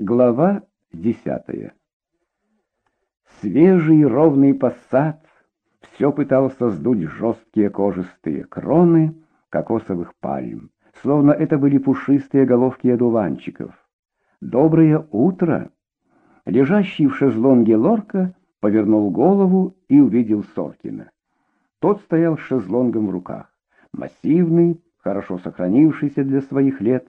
Глава десятая. Свежий ровный посад все пытался сдуть жесткие кожистые кроны кокосовых пальм, словно это были пушистые головки одуванчиков. «Доброе утро!» Лежащий в шезлонге лорка повернул голову и увидел Соркина. Тот стоял с шезлонгом в руках, массивный, хорошо сохранившийся для своих лет,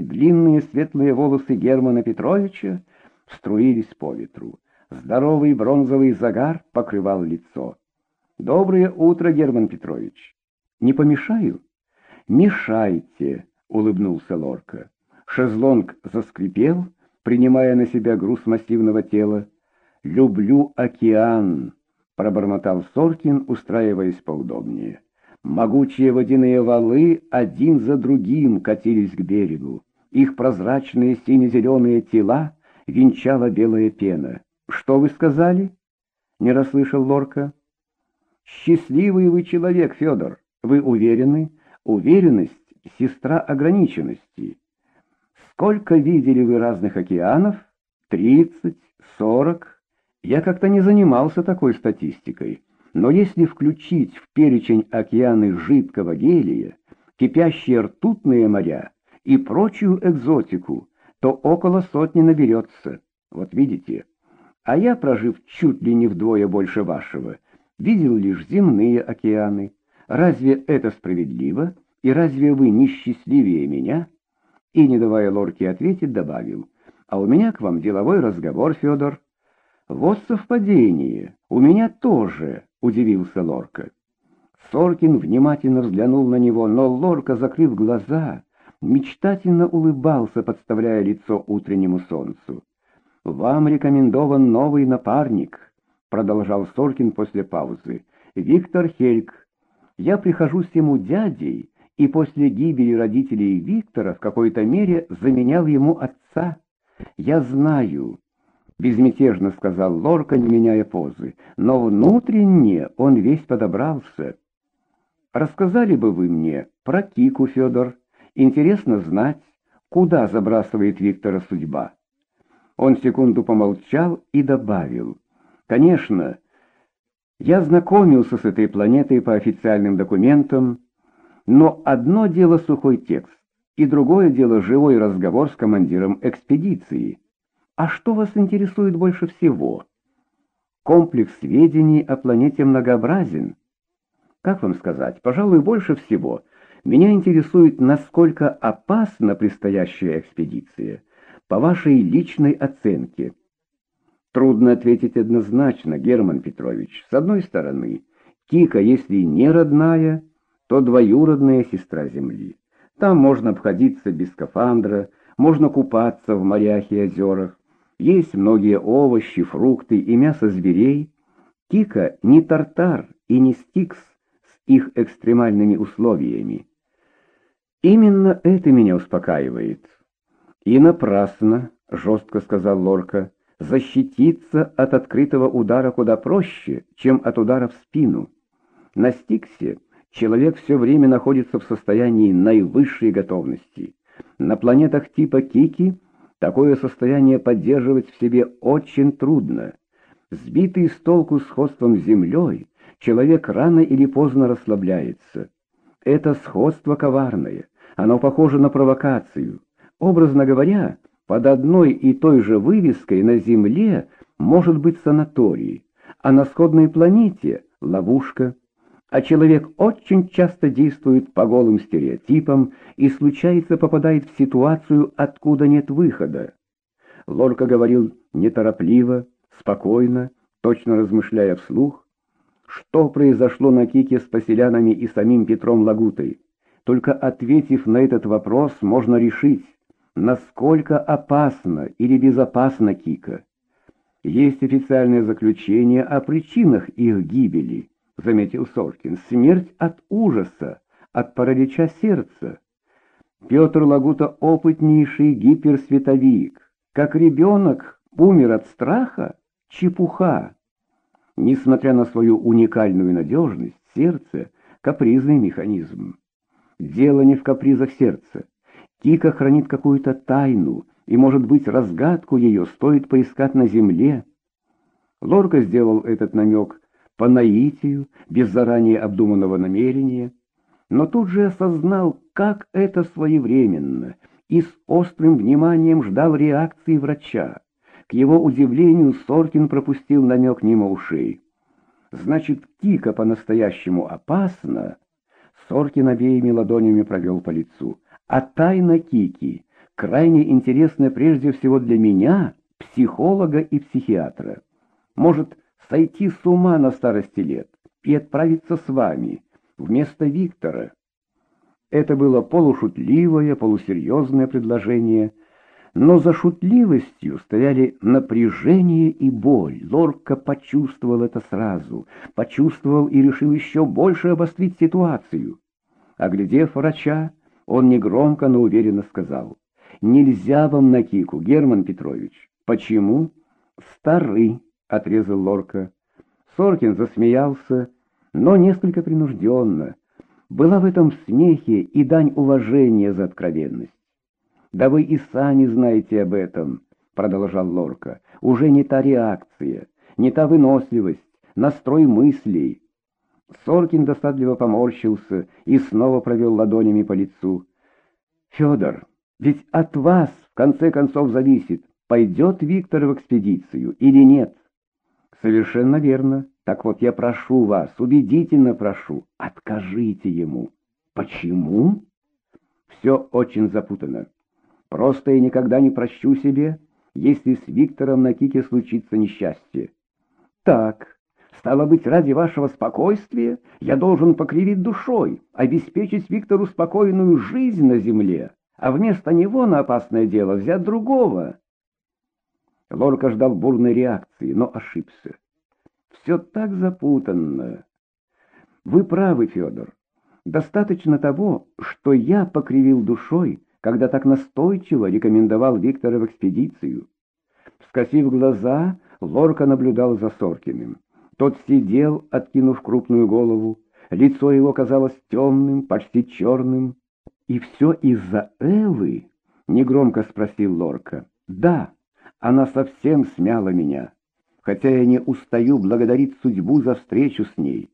Длинные светлые волосы Германа Петровича струились по ветру. Здоровый бронзовый загар покрывал лицо. «Доброе утро, Герман Петрович!» «Не помешаю?» «Мешайте!» — улыбнулся Лорка. Шезлонг заскрипел, принимая на себя груз массивного тела. «Люблю океан!» — пробормотал Соркин, устраиваясь поудобнее. Могучие водяные валы один за другим катились к берегу. Их прозрачные сине-зеленые тела венчала белая пена. «Что вы сказали?» — не расслышал Лорка. «Счастливый вы человек, Федор. Вы уверены? Уверенность — сестра ограниченности. Сколько видели вы разных океанов? Тридцать, сорок? Я как-то не занимался такой статистикой. Но если включить в перечень океаны жидкого гелия, кипящие ртутные моря, и прочую экзотику, то около сотни наберется. Вот видите. А я, прожив чуть ли не вдвое больше вашего, видел лишь земные океаны. Разве это справедливо? И разве вы не счастливее меня? И, не давая Лорке ответить, добавил. А у меня к вам деловой разговор, Федор. Вот совпадение. У меня тоже, удивился Лорка. Соркин внимательно взглянул на него, но Лорка, закрыв глаза, мечтательно улыбался, подставляя лицо утреннему солнцу. «Вам рекомендован новый напарник», — продолжал Соркин после паузы. «Виктор Хельк. Я прихожусь ему дядей, и после гибели родителей Виктора в какой-то мере заменял ему отца. Я знаю». Безмятежно сказал Лорка, не меняя позы, но внутренне он весь подобрался. «Рассказали бы вы мне про Кику, Федор?» Интересно знать, куда забрасывает Виктора судьба. Он секунду помолчал и добавил. Конечно, я знакомился с этой планетой по официальным документам, но одно дело сухой текст, и другое дело живой разговор с командиром экспедиции. А что вас интересует больше всего? Комплекс сведений о планете многообразен. Как вам сказать, пожалуй, больше всего меня интересует, насколько опасна предстоящая экспедиция, по вашей личной оценке. Трудно ответить однозначно, Герман Петрович. С одной стороны, Кика, если не родная, то двоюродная сестра Земли. Там можно обходиться без скафандра, можно купаться в морях и озерах, есть многие овощи, фрукты и мясо зверей. Кика не тартар и не стикс с их экстремальными условиями. Именно это меня успокаивает. И напрасно, жестко сказал Лорка, защититься от открытого удара куда проще, чем от удара в спину. На Стиксе человек все время находится в состоянии наивысшей готовности. На планетах типа Кики такое состояние поддерживать в себе очень трудно. Сбитый с толку сходством с Землей, человек рано или поздно расслабляется. Это сходство коварное, оно похоже на провокацию. Образно говоря, под одной и той же вывеской на Земле может быть санаторий, а на сходной планете — ловушка. А человек очень часто действует по голым стереотипам и случается попадает в ситуацию, откуда нет выхода. Лорка говорил неторопливо, спокойно, точно размышляя вслух, что произошло на Кике с поселянами и самим Петром Лагутой. Только ответив на этот вопрос, можно решить, насколько опасно или безопасно Кика. Есть официальное заключение о причинах их гибели, заметил Соркин. Смерть от ужаса, от паралича сердца. Петр Лагута опытнейший гиперсветовик. Как ребенок умер от страха? Чепуха. Несмотря на свою уникальную надежность, сердце — капризный механизм. Дело не в капризах сердца. Кика хранит какую-то тайну, и, может быть, разгадку ее стоит поискать на земле. Лорка сделал этот намек по наитию, без заранее обдуманного намерения, но тут же осознал, как это своевременно, и с острым вниманием ждал реакции врача. К его удивлению Соркин пропустил намек мимо ушей. Значит, Кика по-настоящему опасна? Соркин обеими ладонями провел по лицу. А тайна Кики крайне интересна прежде всего для меня, психолога и психиатра. Может, сойти с ума на старости лет и отправиться с вами вместо Виктора. Это было полушутливое, полусерьезное предложение, но за шутливостью стояли напряжение и боль. Лорка почувствовал это сразу, почувствовал и решил еще больше обострить ситуацию. Оглядев врача, он негромко, но уверенно сказал, «Нельзя вам на кику, Герман Петрович». «Почему?» «Стары», — отрезал Лорка. Соркин засмеялся, но несколько принужденно. Была в этом смехе и дань уважения за откровенность. «Да вы и сами знаете об этом», — продолжал Лорка. «Уже не та реакция, не та выносливость, настрой мыслей». Соркин досадливо поморщился и снова провел ладонями по лицу. «Федор, ведь от вас, в конце концов, зависит, пойдет Виктор в экспедицию или нет». «Совершенно верно. Так вот, я прошу вас, убедительно прошу, откажите ему». «Почему?» «Все очень запутано». Просто я никогда не прощу себе, если с Виктором на Кике случится несчастье. Так, стало быть, ради вашего спокойствия я должен покривить душой, обеспечить Виктору спокойную жизнь на земле, а вместо него на опасное дело взять другого. Лорка ждал бурной реакции, но ошибся. Все так запутанно. Вы правы, Федор. Достаточно того, что я покривил душой, когда так настойчиво рекомендовал Виктора в экспедицию. Скосив глаза, Лорка наблюдал за Соркиным. Тот сидел, откинув крупную голову, лицо его казалось темным, почти черным. «И все из-за Эллы?» — негромко спросил Лорка. «Да, она совсем смяла меня, хотя я не устаю благодарить судьбу за встречу с ней».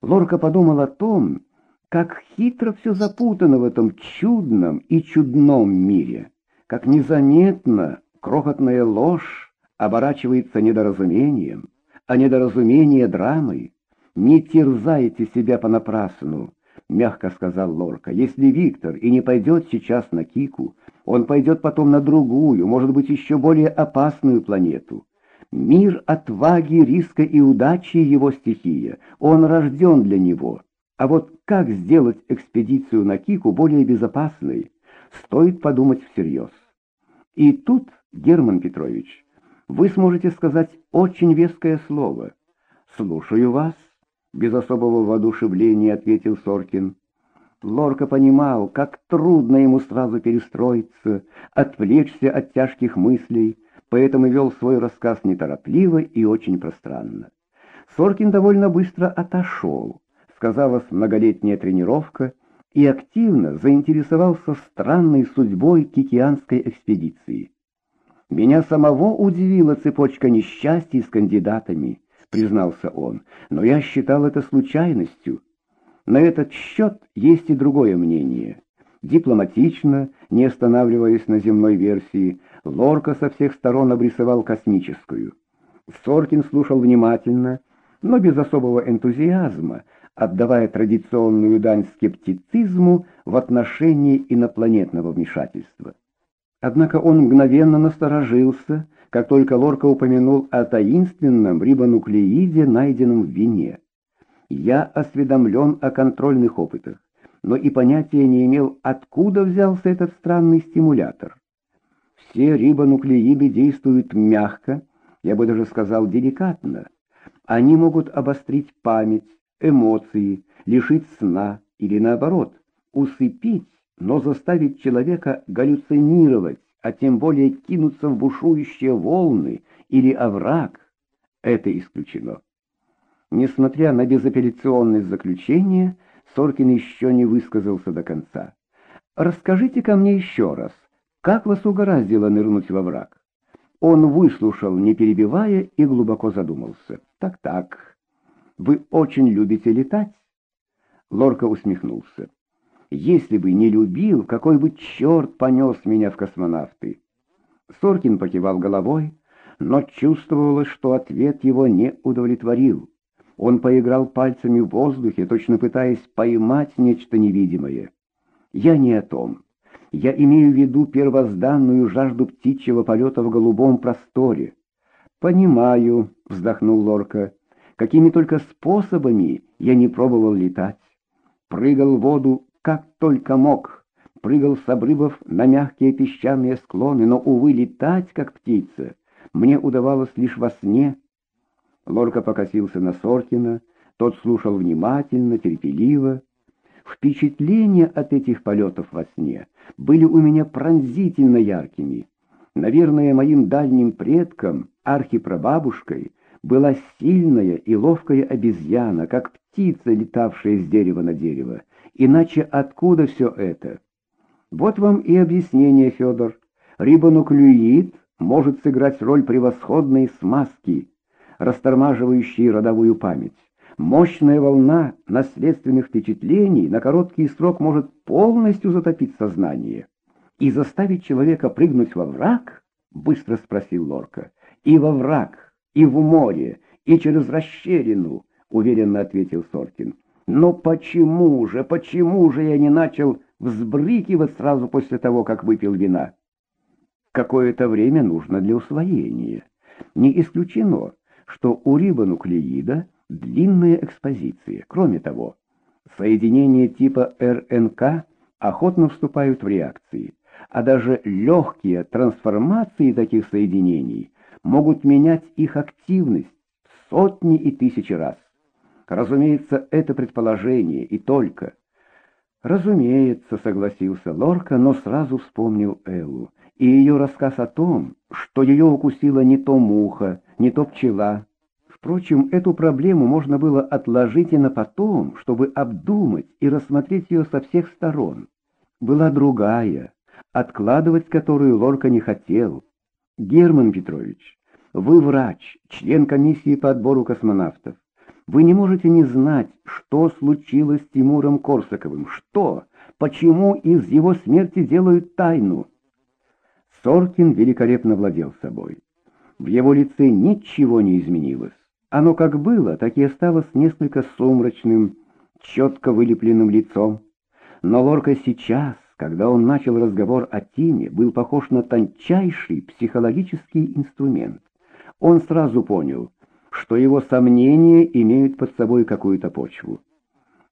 Лорка подумал о том, как хитро все запутано в этом чудном и чудном мире, как незаметно крохотная ложь оборачивается недоразумением, а недоразумение драмой. Не терзайте себя понапрасну, мягко сказал Лорка. Если Виктор и не пойдет сейчас на Кику, он пойдет потом на другую, может быть, еще более опасную планету. Мир отваги, риска и удачи его стихия. Он рожден для него. А вот как сделать экспедицию на Кику более безопасной, стоит подумать всерьез. И тут, Герман Петрович, вы сможете сказать очень веское слово. «Слушаю вас», — без особого воодушевления ответил Соркин. Лорка понимал, как трудно ему сразу перестроиться, отвлечься от тяжких мыслей, поэтому вел свой рассказ неторопливо и очень пространно. Соркин довольно быстро отошел сказалась многолетняя тренировка, и активно заинтересовался странной судьбой кикианской экспедиции. «Меня самого удивила цепочка несчастий с кандидатами», — признался он, — «но я считал это случайностью. На этот счет есть и другое мнение». Дипломатично, не останавливаясь на земной версии, Лорка со всех сторон обрисовал космическую. Соркин слушал внимательно, но без особого энтузиазма, отдавая традиционную дань скептицизму в отношении инопланетного вмешательства. Однако он мгновенно насторожился, как только Лорка упомянул о таинственном рибонуклеиде, найденном в вине. Я осведомлен о контрольных опытах, но и понятия не имел, откуда взялся этот странный стимулятор. Все рибонуклеиды действуют мягко, я бы даже сказал деликатно. Они могут обострить память, эмоции, лишить сна или наоборот, усыпить, но заставить человека галлюцинировать, а тем более кинуться в бушующие волны или овраг, это исключено. Несмотря на безапелляционность заключения, Соркин еще не высказался до конца. «Расскажите ко мне еще раз, Как вас угораздило нырнуть во враг? Он выслушал, не перебивая, и глубоко задумался. Так-так, вы очень любите летать? Лорка усмехнулся. Если бы не любил, какой бы черт понес меня в космонавты? Соркин покивал головой, но чувствовалось, что ответ его не удовлетворил. Он поиграл пальцами в воздухе, точно пытаясь поймать нечто невидимое. «Я не о том. Я имею в виду первозданную жажду птичьего полета в голубом просторе». «Понимаю», — вздохнул Лорка, — «какими только способами я не пробовал летать. Прыгал в воду как только мог, прыгал с обрывов на мягкие песчаные склоны, но, увы, летать, как птица, мне удавалось лишь во сне». Лорка покосился на Соркина, тот слушал внимательно, терпеливо. Впечатления от этих полетов во сне были у меня пронзительно яркими. Наверное, моим дальним предком, архипрабабушкой, была сильная и ловкая обезьяна, как птица, летавшая с дерева на дерево. Иначе откуда все это? Вот вам и объяснение, Федор. Рибонуклеид может сыграть роль превосходной смазки, растормаживающей родовую память. Мощная волна наследственных впечатлений на короткий срок может полностью затопить сознание. «И заставить человека прыгнуть во враг?» — быстро спросил Лорка. «И во враг, и в море, и через расщелину», — уверенно ответил Соркин. «Но почему же, почему же я не начал взбрыкивать сразу после того, как выпил вина?» Какое-то время нужно для усвоения. Не исключено, что у рибонуклеида длинная экспозиция. Кроме того, соединения типа РНК охотно вступают в реакции, а даже легкие трансформации таких соединений могут менять их активность сотни и тысячи раз. Разумеется, это предположение и только. Разумеется, согласился Лорка, но сразу вспомнил Эллу и ее рассказ о том, что ее укусила не то муха, не то пчела. Впрочем, эту проблему можно было отложить и на потом, чтобы обдумать и рассмотреть ее со всех сторон. Была другая, откладывать которую Лорка не хотел. Герман Петрович, вы врач, член комиссии по отбору космонавтов. Вы не можете не знать, что случилось с Тимуром Корсаковым, что, почему из его смерти делают тайну. Соркин великолепно владел собой. В его лице ничего не изменилось. Оно как было, так и осталось несколько сумрачным, четко вылепленным лицом. Но Лорка сейчас, когда он начал разговор о Тиме, был похож на тончайший психологический инструмент. Он сразу понял, что его сомнения имеют под собой какую-то почву.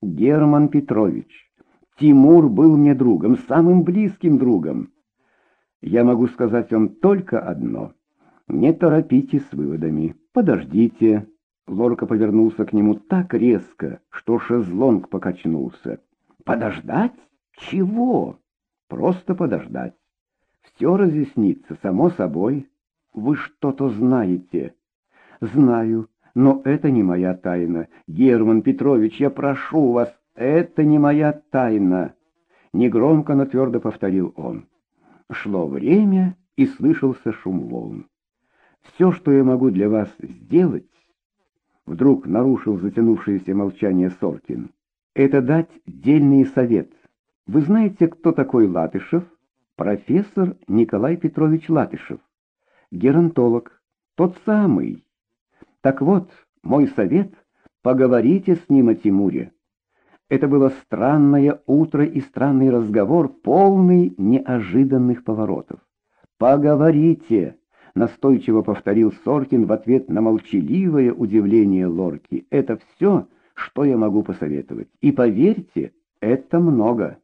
«Герман Петрович, Тимур был мне другом, самым близким другом. Я могу сказать вам только одно. Не торопитесь с выводами. Подождите. Лорка повернулся к нему так резко, что шезлонг покачнулся. Подождать? Чего? Просто подождать. Все разъяснится, само собой. Вы что-то знаете. Знаю, но это не моя тайна. Герман Петрович, я прошу вас, это не моя тайна. Негромко, но твердо повторил он. Шло время, и слышался шум волн. «Все, что я могу для вас сделать...» Вдруг нарушил затянувшееся молчание Соркин. «Это дать дельный совет. Вы знаете, кто такой Латышев?» «Профессор Николай Петрович Латышев. Геронтолог. Тот самый. Так вот, мой совет — поговорите с ним о Тимуре. Это было странное утро и странный разговор, полный неожиданных поворотов. «Поговорите!» — настойчиво повторил Соркин в ответ на молчаливое удивление Лорки. «Это все, что я могу посоветовать. И поверьте, это много».